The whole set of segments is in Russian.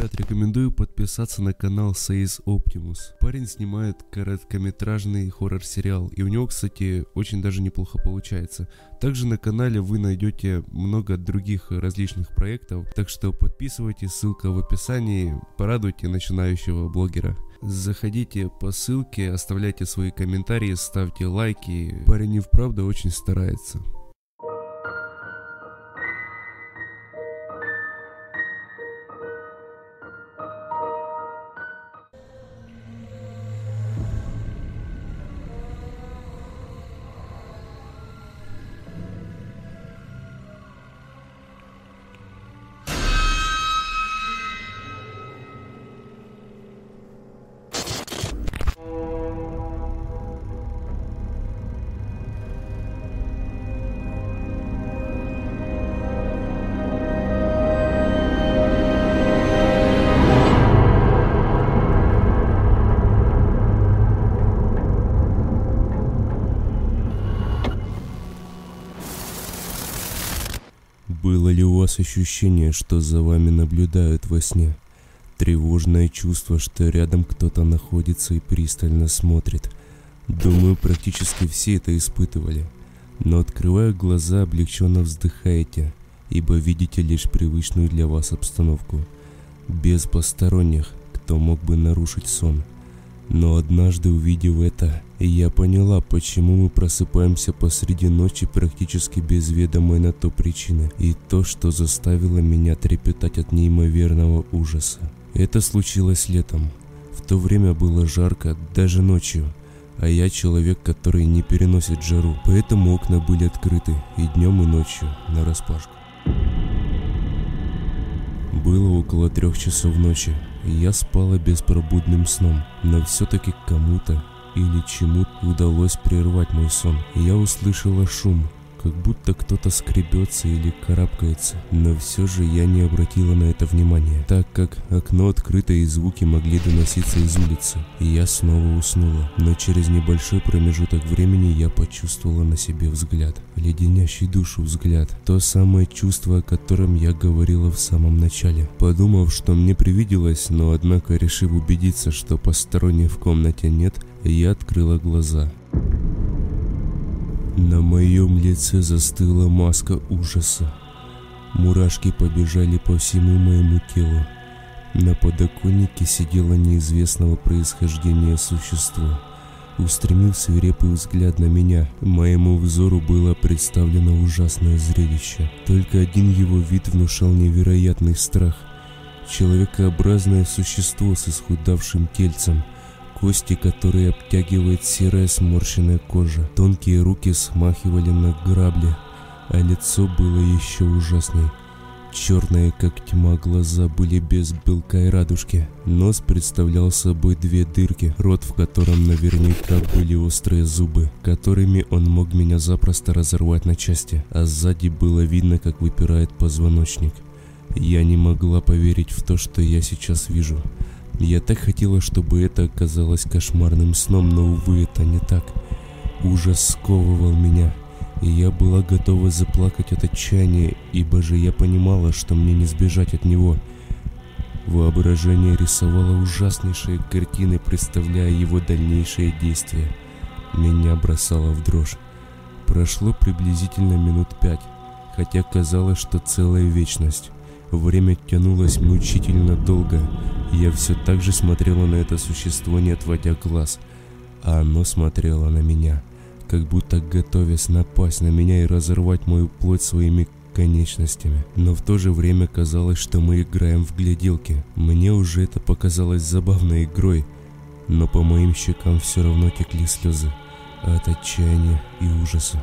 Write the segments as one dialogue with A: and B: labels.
A: Ребят, рекомендую подписаться на канал Says Optimus. Парень снимает короткометражный хоррор-сериал, и у него, кстати, очень даже неплохо получается. Также на канале вы найдете много других различных проектов, так что подписывайтесь, ссылка в описании, порадуйте начинающего блогера. Заходите по ссылке, оставляйте свои комментарии, ставьте лайки. Парень и вправду очень старается. Ощущение, что за вами наблюдают во сне? Тревожное чувство, что рядом кто-то находится и пристально смотрит. Думаю, практически все это испытывали. Но открывая глаза, облегченно вздыхаете, ибо видите лишь привычную для вас обстановку. Без посторонних, кто мог бы нарушить сон. Но однажды увидев это, я поняла, почему мы просыпаемся посреди ночи практически без ведомой на то причины, и то, что заставило меня трепетать от неимоверного ужаса. Это случилось летом. В то время было жарко, даже ночью, а я человек, который не переносит жару, поэтому окна были открыты и днем, и ночью, на распашку. Было около трех часов ночи, я спала беспробудным сном, но все-таки кому-то или чему-то удалось прервать мой сон. Я услышала шум, как будто кто-то скребется или карабкается, но все же я не обратила на это внимания, так как окно открыто и звуки могли доноситься из улицы, и я снова уснула, но через небольшой промежуток времени я почувствовала на себе взгляд, леденящий душу взгляд, то самое чувство, о котором я говорила в самом начале. Подумав, что мне привиделось, но однако решив убедиться, что посторонних в комнате нет, я открыла глаза. На моем лице застыла маска ужаса. Мурашки побежали по всему моему телу. На подоконнике сидело неизвестного происхождения существо. Устремив свирепый взгляд на меня, моему взору было представлено ужасное зрелище. Только один его вид внушал невероятный страх. Человекообразное существо с исхудавшим тельцем – кости, которые обтягивает серая сморщенная кожа. Тонкие руки смахивали на грабли, а лицо было еще ужасней. Черные, как тьма, глаза были без белка и радужки. Нос представлял собой две дырки, рот в котором наверняка были острые зубы, которыми он мог меня запросто разорвать на части, а сзади было видно, как выпирает позвоночник. Я не могла поверить в то, что я сейчас вижу. Я так хотела, чтобы это оказалось кошмарным сном, но, увы, это не так. Ужас сковывал меня, и я была готова заплакать от отчаяния, ибо же я понимала, что мне не сбежать от него. Воображение рисовало ужаснейшие картины, представляя его дальнейшие действия. Меня бросало в дрожь. Прошло приблизительно минут пять, хотя казалось, что целая вечность. Время тянулось мучительно долго, и я все так же смотрела на это существо, не отводя глаз, а оно смотрело на меня, как будто готовясь напасть на меня и разорвать мою плоть своими конечностями. Но в то же время казалось, что мы играем в гляделки. Мне уже это показалось забавной игрой, но по моим щекам все равно текли слезы от отчаяния и ужаса.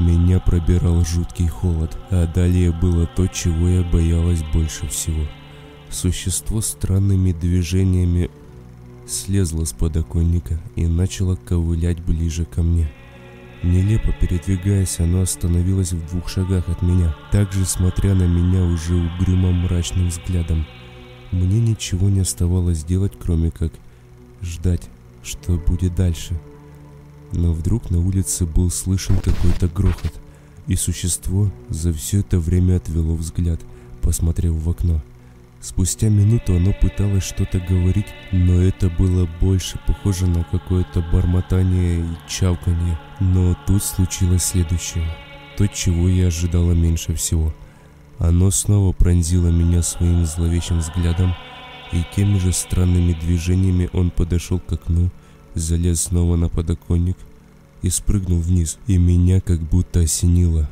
A: Меня пробирал жуткий холод, а далее было то, чего я боялась больше всего. Существо странными движениями слезло с подоконника и начало ковылять ближе ко мне. Нелепо передвигаясь, оно остановилось в двух шагах от меня, также смотря на меня уже угрюмым мрачным взглядом. Мне ничего не оставалось делать, кроме как ждать, что будет дальше. Но вдруг на улице был слышен какой-то грохот, и существо за все это время отвело взгляд, посмотрев в окно. Спустя минуту оно пыталось что-то говорить, но это было больше похоже на какое-то бормотание и чавканье. Но тут случилось следующее. То, чего я ожидала меньше всего. Оно снова пронзило меня своим зловещим взглядом, и теми же странными движениями он подошел к окну, залез снова на подоконник и спрыгнул вниз, и меня как будто осенило.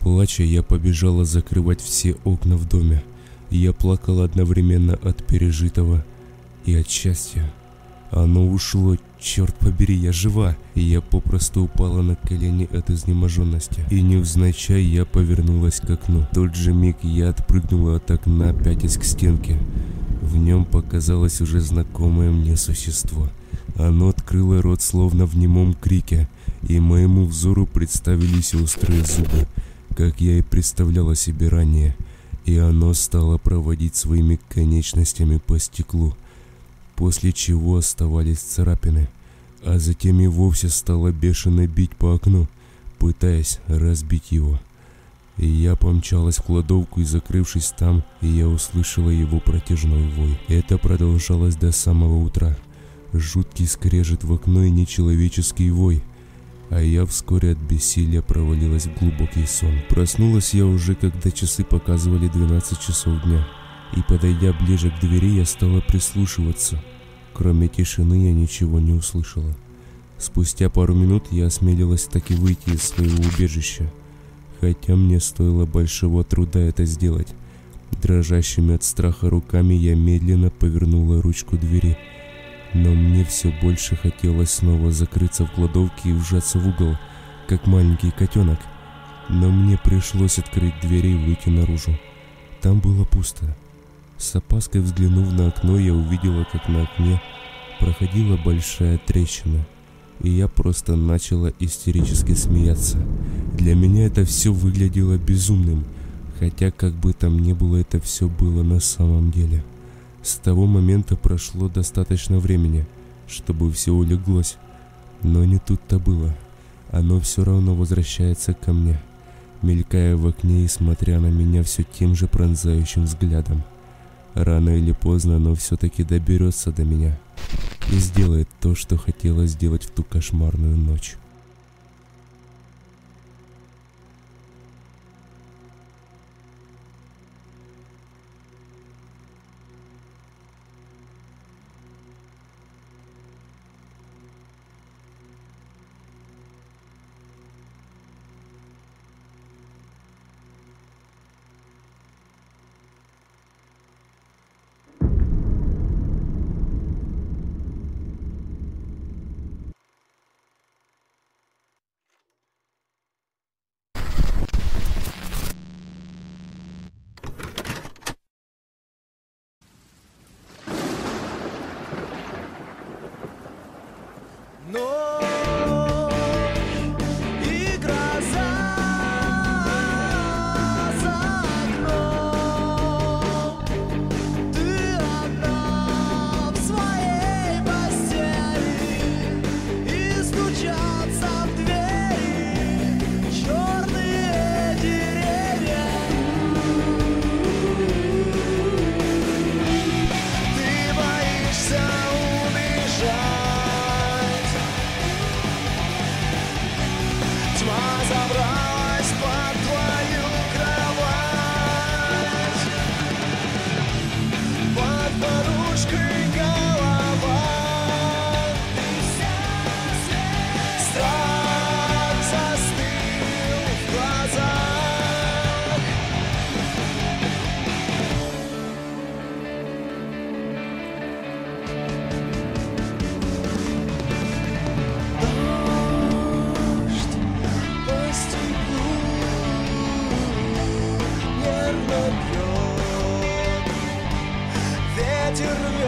A: Плача, я побежала закрывать все окна в доме. Я плакал одновременно от пережитого и от счастья. Оно ушло, черт побери, я жива. И я попросту упала на колени от изнеможенности. И невзначай я повернулась к окну. В тот же миг я отпрыгнула от окна, пятясь к стенке. В нем показалось уже знакомое мне существо. Оно открыло рот словно в немом крике, и моему взору представились острые зубы, как я и представляла себе ранее – и оно стало проводить своими конечностями по стеклу, после чего оставались царапины, а затем и вовсе стало бешено бить по окну, пытаясь разбить его. И я помчалась в кладовку и, закрывшись там, я услышала его протяжной вой. Это продолжалось до самого утра. Жуткий скрежет в окно и нечеловеческий вой – а я вскоре от бессилия провалилась в глубокий сон. Проснулась я уже, когда часы показывали 12 часов дня, и подойдя ближе к двери, я стала прислушиваться. Кроме тишины я ничего не услышала. Спустя пару минут я осмелилась таки выйти из своего убежища, хотя мне стоило большого труда это сделать. Дрожащими от страха руками я медленно повернула ручку двери – но мне все больше хотелось снова закрыться в кладовке и вжаться в угол, как маленький котенок. Но мне пришлось открыть двери и выйти наружу. Там было пусто. С опаской взглянув на окно, я увидела, как на окне проходила большая трещина. И я просто начала истерически смеяться. Для меня это все выглядело безумным, хотя как бы там ни было, это все было на самом деле. С того момента прошло достаточно времени, чтобы все улеглось. Но не тут-то было. Оно все равно возвращается ко мне, мелькая в окне и смотря на меня все тем же пронзающим взглядом. Рано или поздно оно все-таки доберется до меня и сделает то, что хотела сделать в ту кошмарную ночь.
B: to